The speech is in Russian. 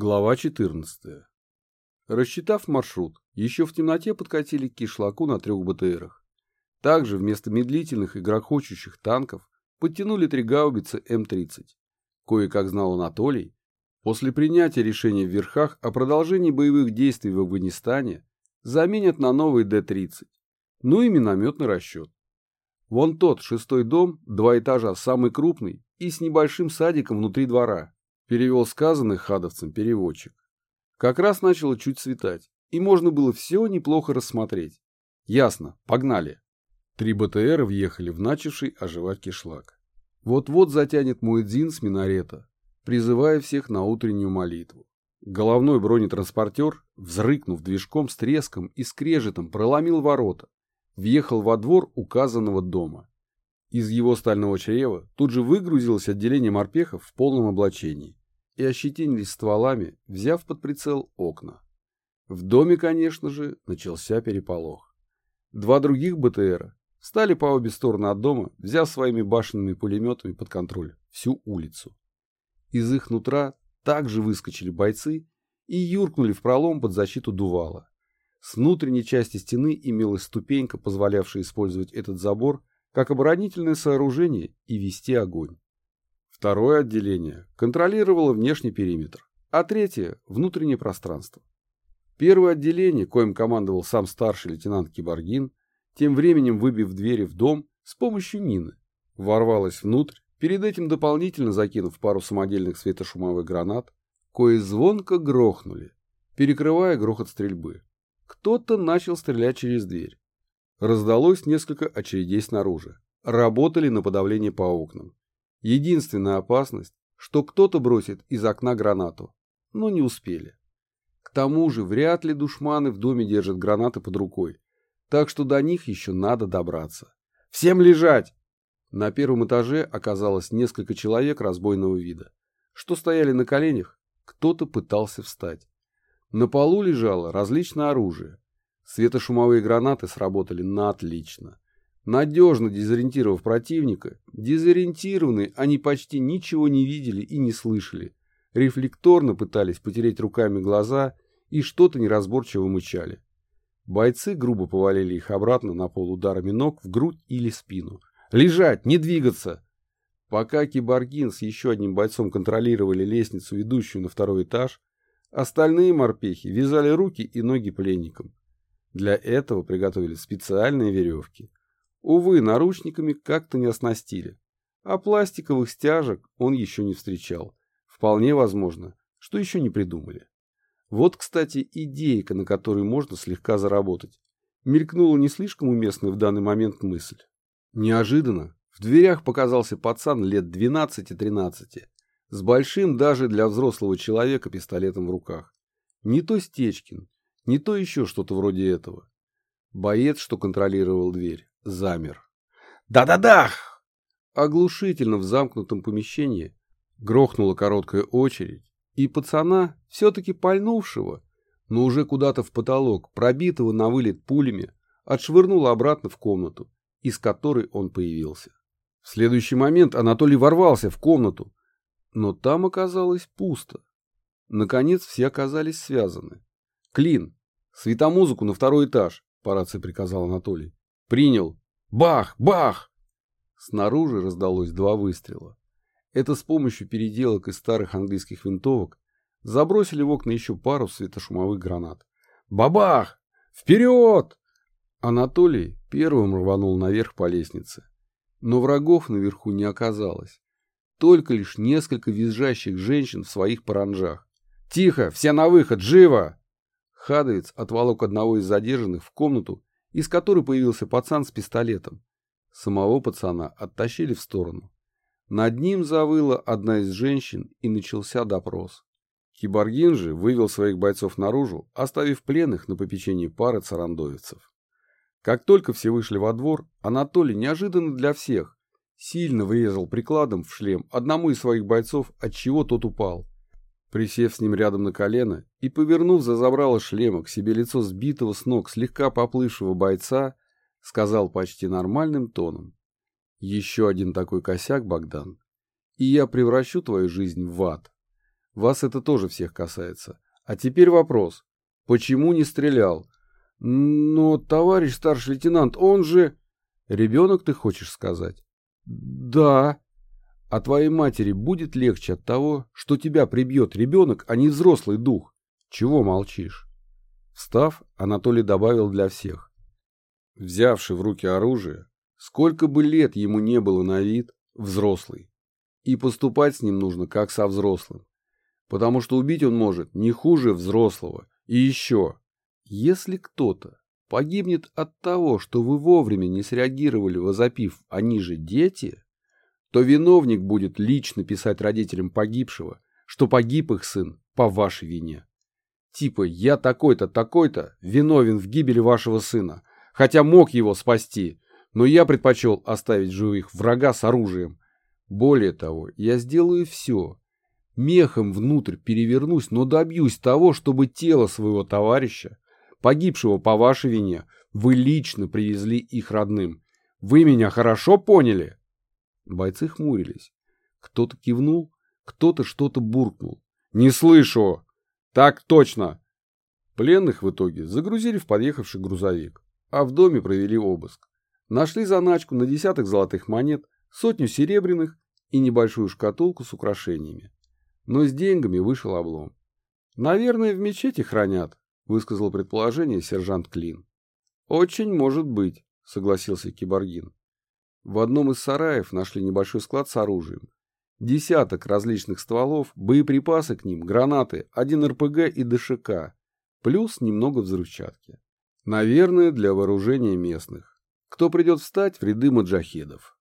Глава 14. Рассчитав маршрут, еще в темноте подкатили к кишлаку на трех БТРах. Также вместо медлительных и грохочущих танков подтянули три гаубицы М-30. Кое-как знал Анатолий, после принятия решения в верхах о продолжении боевых действий в Афганистане заменят на новый Д-30, ну и минометный расчет. Вон тот, шестой дом, два этажа, самый крупный и с небольшим садиком внутри двора перевел сказанный хадовцем переводчик. Как раз начало чуть светать, и можно было все неплохо рассмотреть. Ясно, погнали. Три БТР въехали в начавший оживать кишлак. Вот-вот затянет Муэдзин с минарета, призывая всех на утреннюю молитву. Головной бронетранспортер, взрыкнув движком с треском и скрежетом, проломил ворота, въехал во двор указанного дома. Из его стального чрева тут же выгрузилось отделение морпехов в полном облачении и ощетинились стволами, взяв под прицел окна. В доме, конечно же, начался переполох. Два других БТРа стали по обе стороны от дома, взяв своими башенными пулеметами под контроль всю улицу. Из их нутра также выскочили бойцы и юркнули в пролом под защиту дувала. С внутренней части стены имелась ступенька, позволявшая использовать этот забор как оборонительное сооружение и вести огонь. Второе отделение контролировало внешний периметр, а третье – внутреннее пространство. Первое отделение, коим командовал сам старший лейтенант Киборгин, тем временем выбив двери в дом с помощью мины, ворвалось внутрь, перед этим дополнительно закинув пару самодельных светошумовых гранат, кое звонко грохнули, перекрывая грохот стрельбы. Кто-то начал стрелять через дверь. Раздалось несколько очередей снаружи. Работали на подавление по окнам. Единственная опасность, что кто-то бросит из окна гранату, но не успели. К тому же вряд ли душманы в доме держат гранаты под рукой, так что до них еще надо добраться. «Всем лежать!» На первом этаже оказалось несколько человек разбойного вида. Что стояли на коленях, кто-то пытался встать. На полу лежало различное оружие. Светошумовые гранаты сработали на отлично. Надежно дезориентировав противника, дезориентированные они почти ничего не видели и не слышали, рефлекторно пытались потереть руками глаза и что-то неразборчиво мычали. Бойцы грубо повалили их обратно на пол ударами ног в грудь или спину. «Лежать! Не двигаться!» Пока Киборгин с еще одним бойцом контролировали лестницу, ведущую на второй этаж, остальные морпехи вязали руки и ноги пленникам. Для этого приготовили специальные веревки. Увы, наручниками как-то не оснастили. А пластиковых стяжек он еще не встречал. Вполне возможно, что еще не придумали. Вот, кстати, идейка, на которой можно слегка заработать. Мелькнула не слишком уместная в данный момент мысль. Неожиданно в дверях показался пацан лет 12-13, с большим даже для взрослого человека пистолетом в руках. Не то Стечкин, не то еще что-то вроде этого. Боец, что контролировал дверь, замер. «Да-да-дах!» Оглушительно в замкнутом помещении грохнула короткая очередь, и пацана, все-таки пальнувшего, но уже куда-то в потолок, пробитого на вылет пулями, отшвырнула обратно в комнату, из которой он появился. В следующий момент Анатолий ворвался в комнату, но там оказалось пусто. Наконец все оказались связаны. «Клин! Светомузыку на второй этаж!» — по рации приказал Анатолий. Принял. Бах! Бах! Снаружи раздалось два выстрела. Это с помощью переделок из старых английских винтовок забросили в окна еще пару светошумовых гранат. Бабах! Вперед! Анатолий первым рванул наверх по лестнице. Но врагов наверху не оказалось. Только лишь несколько визжащих женщин в своих паранжах. «Тихо! Все на выход! Живо!» Хадовец отволок одного из задержанных в комнату из которой появился пацан с пистолетом. Самого пацана оттащили в сторону. Над ним завыла одна из женщин и начался допрос. Киборгин же вывел своих бойцов наружу, оставив пленных на попечении пары царандовицев. Как только все вышли во двор, Анатолий неожиданно для всех сильно врезал прикладом в шлем одному из своих бойцов, от чего тот упал. Присев с ним рядом на колено и повернув за забрало шлема к себе лицо сбитого с ног слегка поплывшего бойца, сказал почти нормальным тоном. «Еще один такой косяк, Богдан, и я превращу твою жизнь в ад. Вас это тоже всех касается. А теперь вопрос. Почему не стрелял? Но, товарищ старший лейтенант, он же... Ребенок, ты хочешь сказать? Да. А твоей матери будет легче от того, что тебя прибьет ребенок, а не взрослый дух? Чего молчишь? Встав, Анатолий добавил для всех. Взявший в руки оружие, сколько бы лет ему не было на вид, взрослый. И поступать с ним нужно, как со взрослым. Потому что убить он может не хуже взрослого. И еще, если кто-то погибнет от того, что вы вовремя не среагировали, возопив «они же дети», то виновник будет лично писать родителям погибшего, что погиб их сын по вашей вине. Типа «я такой-то, такой-то виновен в гибели вашего сына, хотя мог его спасти, но я предпочел оставить живых врага с оружием. Более того, я сделаю все, мехом внутрь перевернусь, но добьюсь того, чтобы тело своего товарища, погибшего по вашей вине, вы лично привезли их родным. Вы меня хорошо поняли?» Бойцы хмурились. Кто-то кивнул, кто-то что-то буркнул. «Не слышу!» «Так точно!» Пленных в итоге загрузили в подъехавший грузовик, а в доме провели обыск. Нашли заначку на десяток золотых монет, сотню серебряных и небольшую шкатулку с украшениями. Но с деньгами вышел облом. «Наверное, в мечети хранят», — высказал предположение сержант Клин. «Очень может быть», — согласился Киборгин. В одном из сараев нашли небольшой склад с оружием. Десяток различных стволов, боеприпасы к ним, гранаты, один РПГ и ДШК, плюс немного взрывчатки. Наверное, для вооружения местных. Кто придет встать в ряды маджахедов.